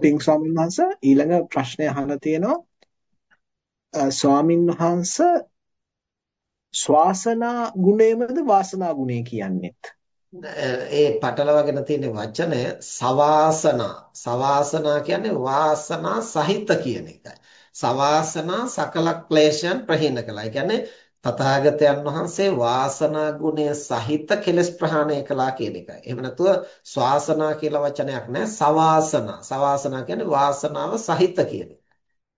පින් ස්වාමීන් වහන්සේ ඊළඟ ප්‍රශ්නය අහලා තියෙනවා. ස්වාමින් වහන්සේ ශ්වාසනා ගුණයමද වාසනා ගුණය කියන්නේත් ඒ පටලවාගෙන තියෙන වචනය සවාසනා. සවාසනා කියන්නේ වාසනා සහිත කියන එකයි. සවාසනා සකල ක්ලේශයන් ප්‍රහීන කළා. ඒ කියන්නේ තථාගතයන් වහන්සේ වාසනා ගුණය සහිත කෙලස් ප්‍රහාණය කළා කියන එකයි. එහෙම නැතුව ස්වාසනා කියලා වචනයක් නැහැ. සවාසනා. සවාසනා කියන්නේ වාසනාව සහිත කියන එක.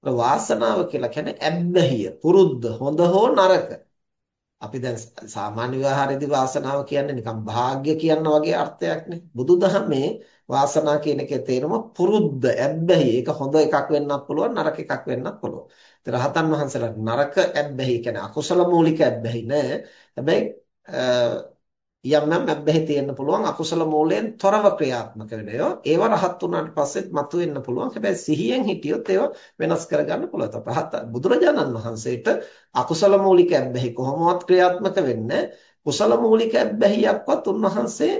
වාසනාව කියලා කියන්නේ ඇබ්බැහිය, පුරුද්ද, හොඳ හෝ නරක. අපි දැන් සාමාන්‍ය ව්‍යවහාරයේදී වාසනාව කියන්නේ නිකන් භාග්‍ය කියන වගේ අර්ථයක් නේ. බුදුදහමේ වාසනා කියන එකේ තේරුම පුරුද්ද, ඇබ්බැහි. ඒක හොඳ එකක් වෙන්නත් පුළුවන්, නරක එකක් වෙන්නත් පුළුවන්. ඉතින් රහතන් වහන්සේලාට නරක ඇබ්බැහි කියන්නේ අකුසල මූලික ඇබ්බැහි නෑ. හැබැයි යම් යම් ඇබ්බැහි තියෙන්න පුළුවන් අකුසල මූලයෙන් තොරව ක්‍රියාත්මක වෙන ඒවා. ඒව රහත් වුණාට පස්සෙත් මතුවෙන්න පුළුවන්. හැබැයි සිහියෙන් හිටියොත් ඒවා වෙනස් කරගන්න පුළුවන්. රහත් බුදුරජාණන් වහන්සේට අකුසල මූලික ඇබ්බැහි කොහොමවත් ක්‍රියාත්මක වෙන්නේ කුසල මූලික ඇබ්බැහියක්වත් උන්වහන්සේ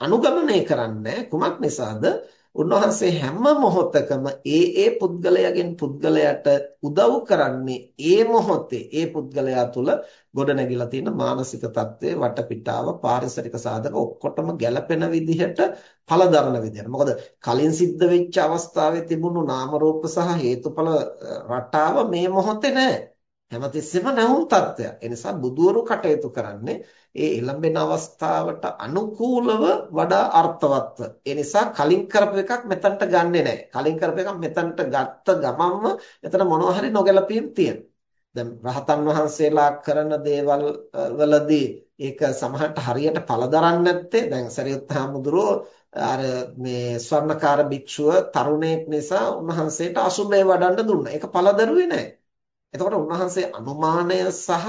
අනුගමනය කරන්නේ කුමක් නිසාද? උන්වහන්සේ හැම මොහොතකම ඒ ඒ පුද්ගලයාගෙන් පුද්ගලයාට උදව් කරන්නේ ඒ මොහොතේ ඒ පුද්ගලයා තුළ ගොඩනැගිලා තියෙන මානසික தત્ත්වය වටපිටාව පාරිසරික සාධක ඔක්කොටම ගැළපෙන විදිහට ඵලදරන විදිහට. මොකද කලින් සිද්ධ වෙච්ච අවස්ථාවේ තිබුණු නාම රූප සහ හේතුඵල රටාව මේ මොහොතේ නැහැ. හැමතිස්සෙම නැවුම් තත්ත්වයක්. ඒ නිසා බුදුවරු කටයුතු කරන්නේ ඒ එළඹෙන අවස්ථාවට අනුකූලව වඩා අර්ථවත්ව. ඒ නිසා කලින් කරපු එකක් මෙතනට ගන්නෙ නැහැ. කලින් කරපු එකක් මෙතනට ගත්ත ගමන්ම එතන මොනවා හරි නොගැලපීම් තියෙනවා. දැන් රහතන් වහන්සේලා කරන දේවල් වලදී ඒක සමහරට හරියට පළදරන්නේ නැත්තේ දැන් සරියුත් හාමුදුරුවෝ අර මේ ස්වර්ණකාර භික්ෂුව තරුණයෙක් නිසා උන්වහන්සේට අසුබේ වඩන්න දුන්නා. ඒක පළදරුවේ නැහැ. එතකොට උන්වහන්සේ අනුමානය සහ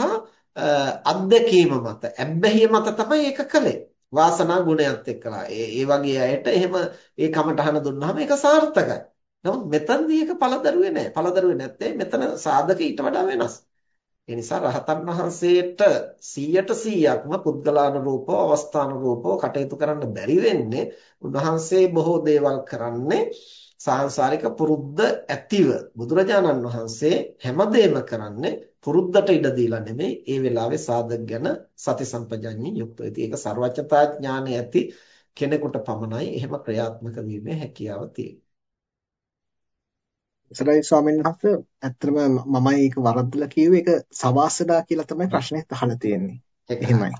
අත්දැකීම මත ඇබ්බැහිය මත තමයි ඒක කළේ. වාසනා ගුණයත් එක්කලා. ඒ ඒ වගේ අයට එහෙම ඒ කමටහන දුන්නාම ඒක සාර්ථකයි. නමුත් මෙතනදී ඒක පළදරුවේ නැහැ. පළදරුවේ නැත්තේ මෙතන සාධක ඊට වඩා වෙනස්. ඒ නිසා රහතන් වහන්සේට 100ට 100ක්ම පුද්ගලානුරූපව අවස්ථානුරූපව කටයුතු කරන්න බැරි වෙන්නේ උන්වහන්සේ බොහෝ දේවල් කරන්නේ සාංශාරික පුරුද්ද ඇතිව බුදුරජාණන් වහන්සේ හැමදේම කරන්නේ පුරුද්දට ඉඩ දීලා නෙමෙයි ඒ වෙලාවේ සාධක ගැන සති සම්පජඤ්ඤය යුක්තව. ඉතින් ඒක ਸਰවඥතා ඥානය ඇති කෙනෙකුට පමණයි එහෙම ක්‍රියාත්මක වීමේ හැකියාව තියෙන්නේ. සරයි ස්වාමීන් වහන්සේ ඇත්තටම මමයි ඒක වරද්දලා කිව්වේ ඒක සවාසදා කියලා තමයි ප්‍රශ්නේ අහලා තියෙන්නේ. එහෙමයි.